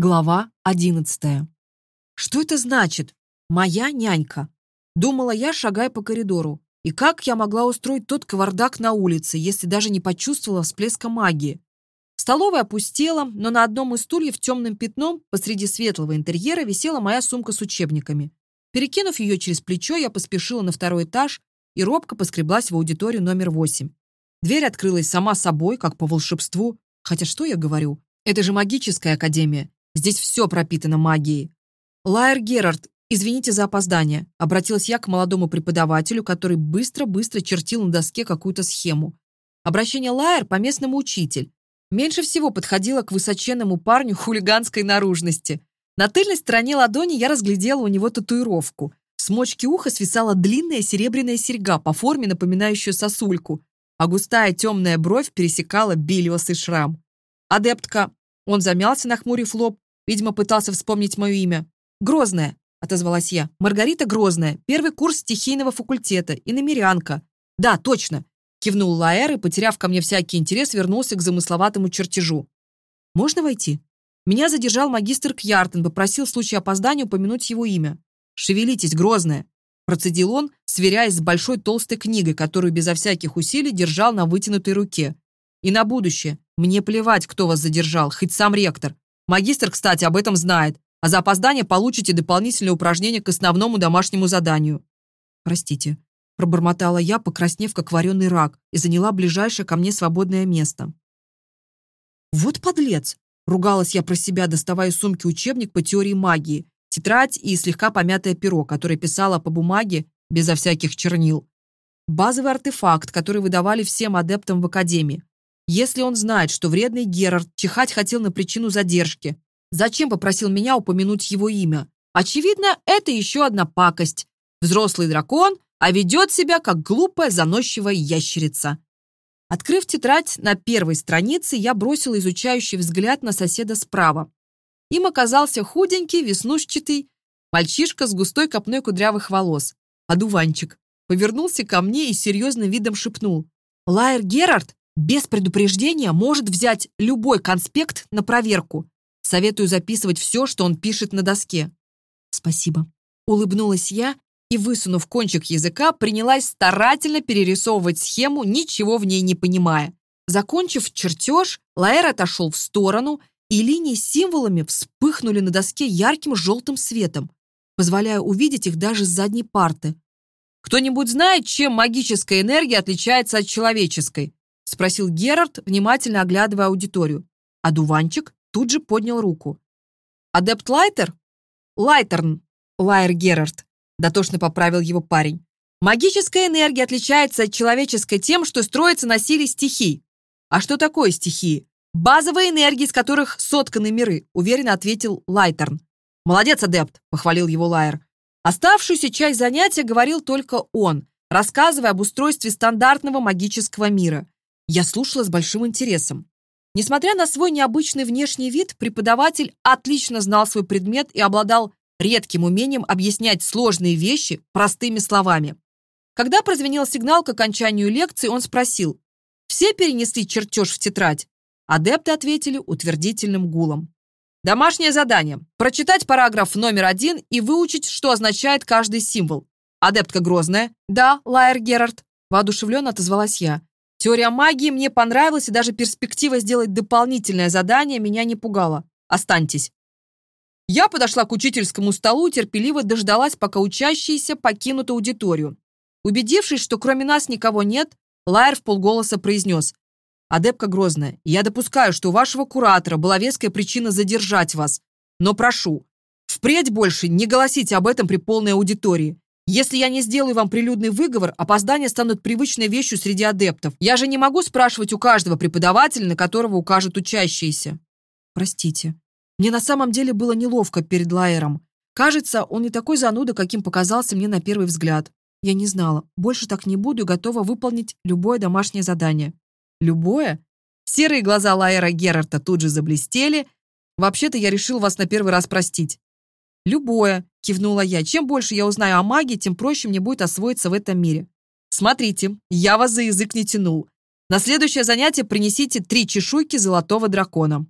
Глава одиннадцатая. «Что это значит? Моя нянька!» Думала я, шагая по коридору. И как я могла устроить тот кавардак на улице, если даже не почувствовала всплеска магии? Столовая опустела, но на одном из стульев темным пятном посреди светлого интерьера висела моя сумка с учебниками. Перекинув ее через плечо, я поспешила на второй этаж и робко поскреблась в аудиторию номер восемь. Дверь открылась сама собой, как по волшебству. Хотя что я говорю? Это же магическая академия. Здесь все пропитано магией. Лайер Герард, извините за опоздание. Обратилась я к молодому преподавателю, который быстро-быстро чертил на доске какую-то схему. Обращение Лайер по местному учитель. Меньше всего подходило к высоченному парню хулиганской наружности. На тыльной стороне ладони я разглядела у него татуировку. С мочки уха свисала длинная серебряная серьга, по форме напоминающая сосульку, а густая темная бровь пересекала белесый шрам. «Адептка!» Он замялся, нахмурив лоб, Видимо, пытался вспомнить мое имя. «Грозная», — отозвалась я. «Маргарита Грозная, первый курс стихийного факультета, и иномерянка». «Да, точно», — кивнул Лаэр и, потеряв ко мне всякий интерес, вернулся к замысловатому чертежу. «Можно войти?» Меня задержал магистр Кьяртен, попросил в случае опоздания упомянуть его имя. «Шевелитесь, Грозная», — процедил он, сверяясь с большой толстой книгой, которую безо всяких усилий держал на вытянутой руке. «И на будущее. Мне плевать, кто вас задержал, хоть сам ректор. Магистр, кстати, об этом знает. А за опоздание получите дополнительное упражнение к основному домашнему заданию». «Простите», – пробормотала я, покраснев, как вареный рак, и заняла ближайшее ко мне свободное место. «Вот подлец!» – ругалась я про себя, доставая из сумки учебник по теории магии, тетрадь и слегка помятое перо, которое писала по бумаге безо всяких чернил. Базовый артефакт, который выдавали всем адептам в академии. Если он знает, что вредный Герард чихать хотел на причину задержки, зачем попросил меня упомянуть его имя? Очевидно, это еще одна пакость. Взрослый дракон, а ведет себя как глупая заносчивая ящерица. Открыв тетрадь на первой странице, я бросила изучающий взгляд на соседа справа. Им оказался худенький, веснушчатый мальчишка с густой копной кудрявых волос. Одуванчик. Повернулся ко мне и серьезным видом шепнул. «Лайер Герард, без предупреждения может взять любой конспект на проверку. Советую записывать все, что он пишет на доске. Спасибо. Улыбнулась я и, высунув кончик языка, принялась старательно перерисовывать схему, ничего в ней не понимая. Закончив чертеж, Лаэр отошел в сторону, и линии с символами вспыхнули на доске ярким желтым светом, позволяя увидеть их даже с задней парты. Кто-нибудь знает, чем магическая энергия отличается от человеческой? — спросил Герард, внимательно оглядывая аудиторию. А дуванчик тут же поднял руку. «Адепт Лайтер?» «Лайтерн», Лайер Герард», — дотошно поправил его парень. «Магическая энергия отличается от человеческой тем, что строится на силе стихий». «А что такое стихии?» «Базовые энергии, из которых сотканы миры», — уверенно ответил Лайтерн. «Молодец, адепт», — похвалил его Лайер. Оставшуюся часть занятия говорил только он, рассказывая об устройстве стандартного магического мира. я слушала с большим интересом. Несмотря на свой необычный внешний вид, преподаватель отлично знал свой предмет и обладал редким умением объяснять сложные вещи простыми словами. Когда прозвенел сигнал к окончанию лекции, он спросил, «Все перенесли чертеж в тетрадь?» Адепты ответили утвердительным гулом. Домашнее задание. Прочитать параграф номер один и выучить, что означает каждый символ. Адептка Грозная. Да, Лайер Герард. Воодушевленно отозвалась я. Теория магии мне понравилась, и даже перспектива сделать дополнительное задание меня не пугала. Останьтесь. Я подошла к учительскому столу и терпеливо дождалась, пока учащиеся покинут аудиторию. Убедившись, что кроме нас никого нет, Лайер в полголоса произнес. «Адепка Грозная, я допускаю, что у вашего куратора была веская причина задержать вас, но прошу, впредь больше не голосите об этом при полной аудитории. Если я не сделаю вам прилюдный выговор, опоздания станут привычной вещью среди адептов. Я же не могу спрашивать у каждого преподавателя, на которого укажут учащиеся. Простите. Мне на самом деле было неловко перед Лайером. Кажется, он не такой зануда, каким показался мне на первый взгляд. Я не знала. Больше так не буду и готова выполнить любое домашнее задание. Любое? Серые глаза Лайера Герарта тут же заблестели. Вообще-то Любое, кивнула я. Чем больше я узнаю о магии, тем проще мне будет освоиться в этом мире. Смотрите, я вас за язык не тянул. На следующее занятие принесите три чешуйки золотого дракона.